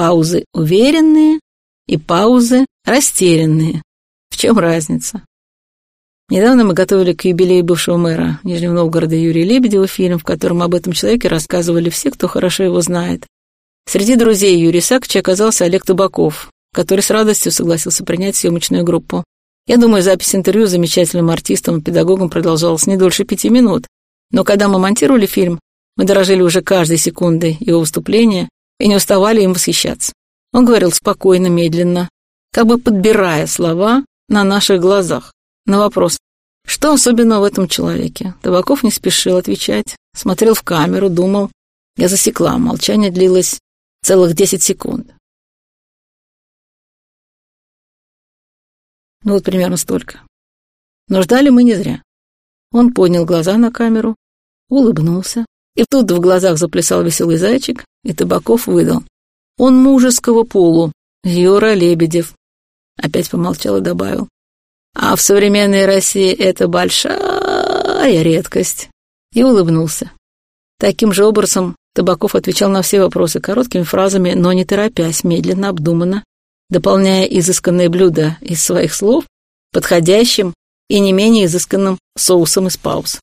паузы уверенные и паузы растерянные. В чем разница? Недавно мы готовили к юбилею бывшего мэра Нижнего Новгорода Юрия Лебедева фильм, в котором об этом человеке рассказывали все, кто хорошо его знает. Среди друзей Юрия Сакча оказался Олег Табаков, который с радостью согласился принять съемочную группу. Я думаю, запись интервью с замечательным артистом и педагогом продолжалась не дольше пяти минут. Но когда мы монтировали фильм, мы дорожили уже каждой секундой его выступления и не уставали им восхищаться. Он говорил спокойно, медленно, как бы подбирая слова на наших глазах. На вопрос «Что особенного в этом человеке?» Табаков не спешил отвечать, смотрел в камеру, думал. Я засекла, молчание длилось целых десять секунд. Ну вот примерно столько. Но ждали мы не зря. Он поднял глаза на камеру, улыбнулся, и тут в глазах заплясал веселый зайчик, и Табаков выдал. Он мужеского полу, Юра Лебедев. Опять помолчал и добавил. А в современной России это большая редкость. И улыбнулся. Таким же образом Табаков отвечал на все вопросы короткими фразами, но не торопясь, медленно, обдуманно, дополняя изысканные блюда из своих слов подходящим и не менее изысканным соусом из пауз.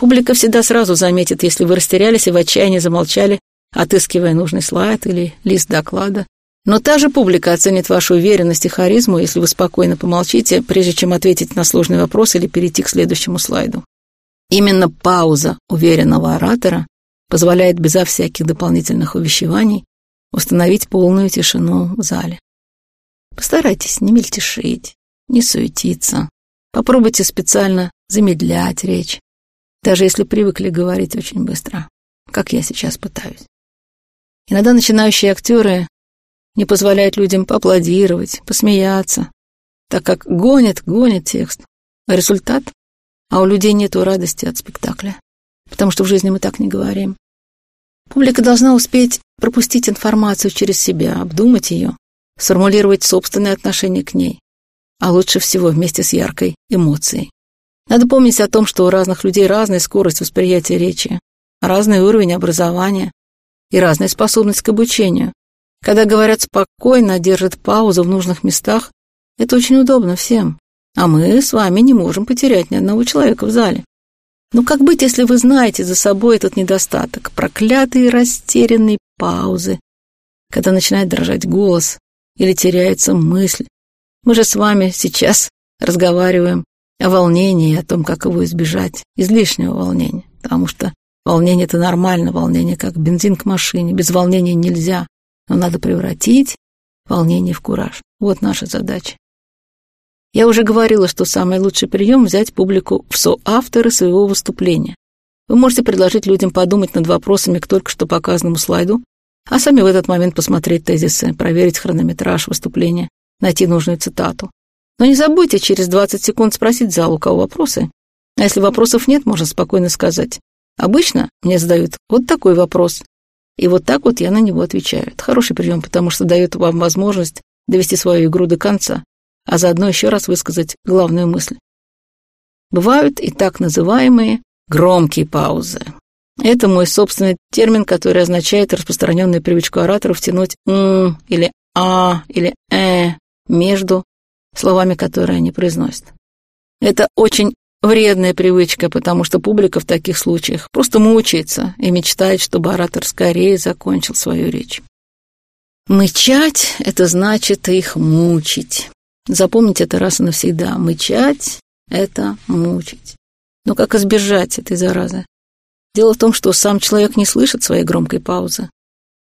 Публика всегда сразу заметит, если вы растерялись и в отчаянии замолчали, отыскивая нужный слайд или лист доклада. Но та же публика оценит вашу уверенность и харизму, если вы спокойно помолчите, прежде чем ответить на сложный вопрос или перейти к следующему слайду. Именно пауза уверенного оратора позволяет безо всяких дополнительных увещеваний установить полную тишину в зале. Постарайтесь не мельтешить, не суетиться. Попробуйте специально замедлять речь, даже если привыкли говорить очень быстро, как я сейчас пытаюсь. Иногда начинающие актеры не позволяют людям поаплодировать, посмеяться, так как гонит, гонит текст. А результат? А у людей нету радости от спектакля, потому что в жизни мы так не говорим. Публика должна успеть пропустить информацию через себя, обдумать ее, сформулировать собственное отношение к ней, а лучше всего вместе с яркой эмоцией. Надо помнить о том, что у разных людей разная скорость восприятия речи, разный уровень образования и разная способность к обучению. Когда говорят спокойно, держат паузу в нужных местах, это очень удобно всем. А мы с вами не можем потерять ни одного человека в зале. Ну как быть, если вы знаете за собой этот недостаток, проклятые растерянные паузы, когда начинает дрожать голос, или теряется мысль. Мы же с вами сейчас разговариваем волнении, о том, как его избежать, излишнего волнения, потому что волнение — это нормально, волнение как бензин к машине, без волнения нельзя, но надо превратить волнение в кураж. Вот наша задача. Я уже говорила, что самый лучший прием — взять публику в соавторы своего выступления. Вы можете предложить людям подумать над вопросами к только что показанному слайду, а сами в этот момент посмотреть тезисы, проверить хронометраж выступления, найти нужную цитату. Но не забудьте через 20 секунд спросить зал, у кого вопросы. А если вопросов нет, можно спокойно сказать. Обычно мне задают вот такой вопрос, и вот так вот я на него отвечаю. Это хороший прием, потому что дает вам возможность довести свою игру до конца, а заодно еще раз высказать главную мысль. Бывают и так называемые громкие паузы. Это мой собственный термин, который означает распространенную привычку ораторов тянуть «м» или «а» или «э» между словами, которые они произносят. Это очень вредная привычка, потому что публика в таких случаях просто мучается и мечтает, чтобы оратор скорее закончил свою речь. Мычать — это значит их мучить. Запомните это раз и навсегда. Мычать — это мучить. Но как избежать этой заразы? Дело в том, что сам человек не слышит своей громкой паузы.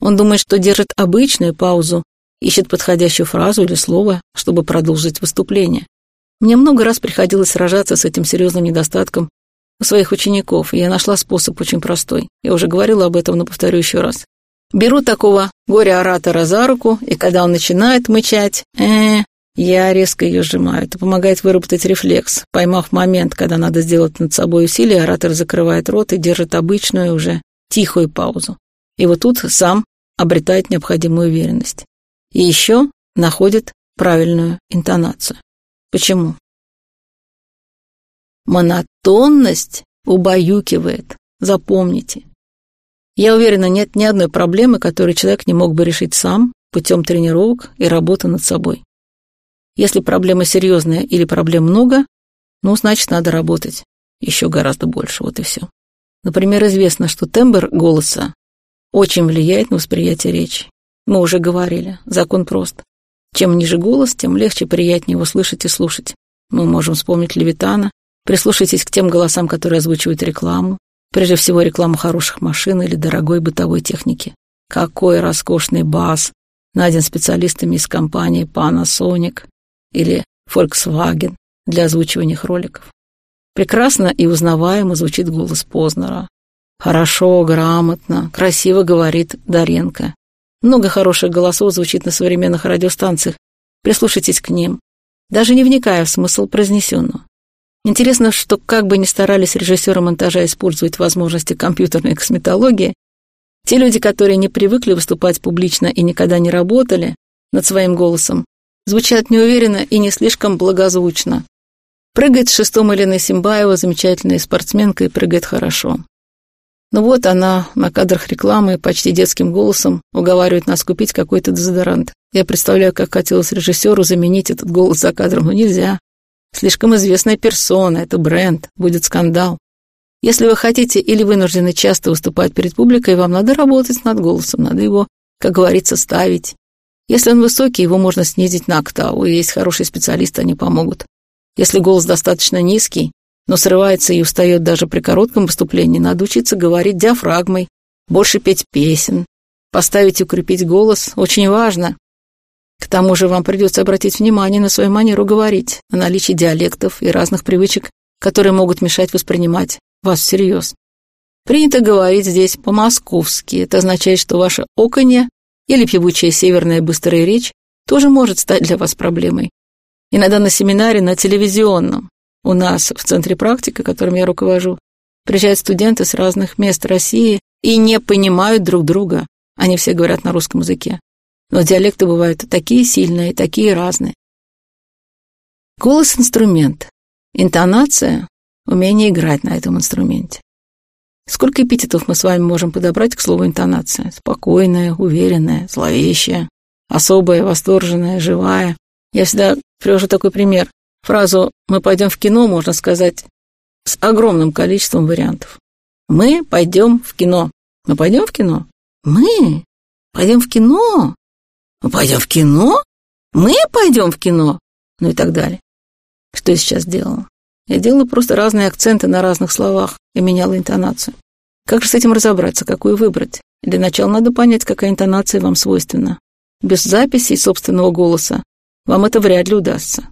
Он думает, что держит обычную паузу, ищет подходящую фразу или слово, чтобы продолжить выступление. Мне много раз приходилось сражаться с этим серьезным недостатком у своих учеников, и я нашла способ очень простой. Я уже говорила об этом, но повторю еще раз. Беру такого горя-оратора за руку, и когда он начинает мычать, э, я резко ее сжимаю. Это помогает выработать рефлекс. Поймав момент, когда надо сделать над собой усилие, оратор закрывает рот и держит обычную уже тихую паузу. И вот тут сам обретает необходимую уверенность. И еще находит правильную интонацию. Почему? Монотонность убаюкивает. Запомните. Я уверена, нет ни одной проблемы, которую человек не мог бы решить сам, путем тренировок и работы над собой. Если проблема серьезная или проблем много, ну, значит, надо работать еще гораздо больше, вот и все. Например, известно, что тембр голоса очень влияет на восприятие речи. Мы уже говорили, закон прост. Чем ниже голос, тем легче, приятнее его слышать и слушать. Мы можем вспомнить Левитана. Прислушайтесь к тем голосам, которые озвучивают рекламу. Прежде всего, рекламу хороших машин или дорогой бытовой техники. Какой роскошный бас, найден специалистами из компании Panasonic или Volkswagen для озвучивания их роликов. Прекрасно и узнаваемо звучит голос Познера. Хорошо, грамотно, красиво говорит Даренко. Много хороших голосов звучит на современных радиостанциях. Прислушайтесь к ним, даже не вникая в смысл произнесенного. Интересно, что как бы ни старались режиссеры монтажа использовать возможности компьютерной косметологии, те люди, которые не привыкли выступать публично и никогда не работали над своим голосом, звучат неуверенно и не слишком благозвучно. Прыгает с шестом Елена Симбаева, замечательная спортсменка, и прыгает хорошо. Ну вот она на кадрах рекламы почти детским голосом уговаривает нас купить какой-то дезодорант. Я представляю, как хотелось режиссеру заменить этот голос за кадром, но нельзя. Слишком известная персона, это бренд, будет скандал. Если вы хотите или вынуждены часто выступать перед публикой, вам надо работать над голосом, надо его, как говорится, ставить. Если он высокий, его можно снизить на октаву, есть хорошие специалисты, они помогут. Если голос достаточно низкий, но срывается и устает даже при коротком выступлении, надо учиться говорить диафрагмой, больше петь песен. Поставить и укрепить голос очень важно. К тому же вам придется обратить внимание на свою манеру говорить, на наличие диалектов и разных привычек, которые могут мешать воспринимать вас всерьез. Принято говорить здесь по-московски. Это означает, что ваше оконье или певучая северная быстрая речь тоже может стать для вас проблемой. Иногда на семинаре, на телевизионном. У нас в центре практики, которым я руковожу, приезжают студенты с разных мест России и не понимают друг друга. Они все говорят на русском языке. Но диалекты бывают такие сильные, такие разные. Голос – инструмент. Интонация – умение играть на этом инструменте. Сколько эпитетов мы с вами можем подобрать к слову интонация? Спокойная, уверенная, зловещая, особая, восторженная, живая. Я всегда привожу такой пример. Фразу «мы пойдем в кино» можно сказать с огромным количеством вариантов. Мы пойдем в кино. Мы пойдем в кино? Мы пойдем в кино? Мы пойдем в кино? Мы пойдем в кино? Ну и так далее. Что я сейчас делала? Я делала просто разные акценты на разных словах и меняла интонацию. Как же с этим разобраться, какую выбрать? Для начала надо понять, какая интонация вам свойственна. Без записи собственного голоса вам это вряд ли удастся.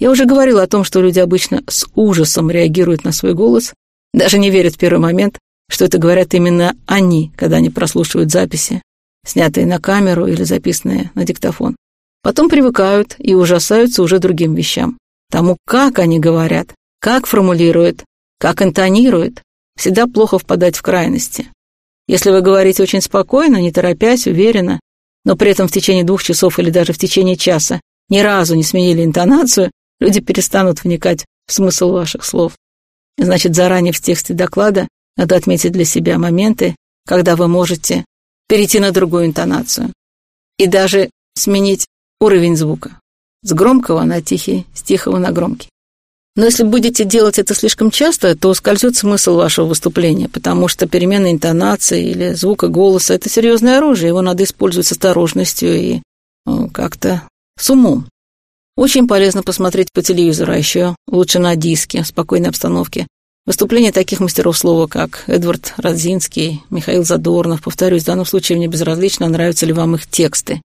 Я уже говорила о том, что люди обычно с ужасом реагируют на свой голос, даже не верят в первый момент, что это говорят именно они, когда они прослушивают записи, снятые на камеру или записанные на диктофон. Потом привыкают и ужасаются уже другим вещам. Тому, как они говорят, как формулируют, как интонируют. Всегда плохо впадать в крайности. Если вы говорите очень спокойно, не торопясь, уверенно, но при этом в течение двух часов или даже в течение часа ни разу не сменили интонацию, люди перестанут вникать в смысл ваших слов. Значит, заранее в тексте доклада надо отметить для себя моменты, когда вы можете перейти на другую интонацию и даже сменить уровень звука. С громкого на тихий, с тихого на громкий. Но если будете делать это слишком часто, то скользет смысл вашего выступления, потому что перемена интонации или звука голоса – это серьезное оружие, его надо использовать с осторожностью и ну, как-то с умом. Очень полезно посмотреть по телевизору, а еще лучше на диске, в спокойной обстановке. Выступления таких мастеров слова, как Эдвард Радзинский, Михаил Задорнов, повторюсь, в данном случае мне безразлично, нравятся ли вам их тексты.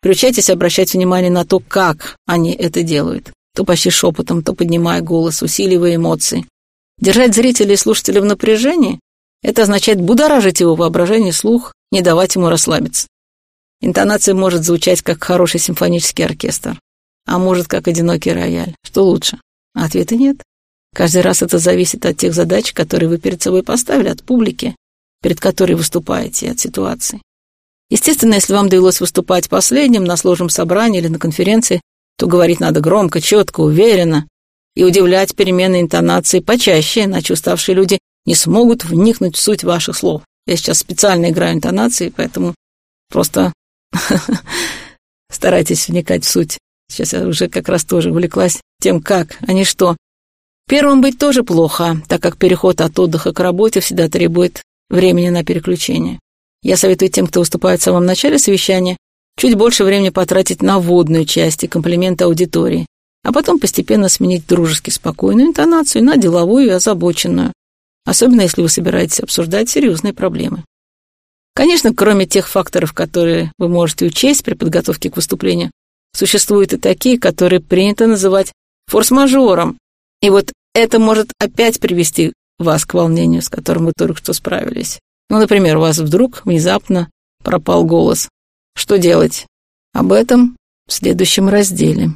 Приучайтесь обращать внимание на то, как они это делают то почти шепотом, то поднимая голос, усиливая эмоции. Держать зрителя и слушателя в напряжении – это означает будоражить его воображение, слух, не давать ему расслабиться. Интонация может звучать как хороший симфонический оркестр, а может как одинокий рояль. Что лучше? Ответа нет. Каждый раз это зависит от тех задач, которые вы перед собой поставили, от публики, перед которой выступаете, от ситуации. Естественно, если вам довелось выступать последним на сложном собрании или на конференции, то говорить надо громко, четко, уверенно и удивлять перемены интонации почаще, иначе уставшие люди не смогут вникнуть в суть ваших слов. Я сейчас специально играю интонации, поэтому просто Старайтесь вникать в суть. Сейчас я уже как раз тоже увлеклась тем, как, а не что. Первым быть тоже плохо, так как переход от отдыха к работе всегда требует времени на переключение. Я советую тем, кто выступает в самом начале совещания, чуть больше времени потратить на вводную часть и комплименты аудитории, а потом постепенно сменить дружески спокойную интонацию на деловую и озабоченную, особенно если вы собираетесь обсуждать серьезные проблемы. Конечно, кроме тех факторов, которые вы можете учесть при подготовке к выступлению, существуют и такие, которые принято называть форс-мажором. И вот это может опять привести вас к волнению, с которым вы только что справились. Ну, например, у вас вдруг внезапно пропал голос. Что делать? Об этом в следующем разделе.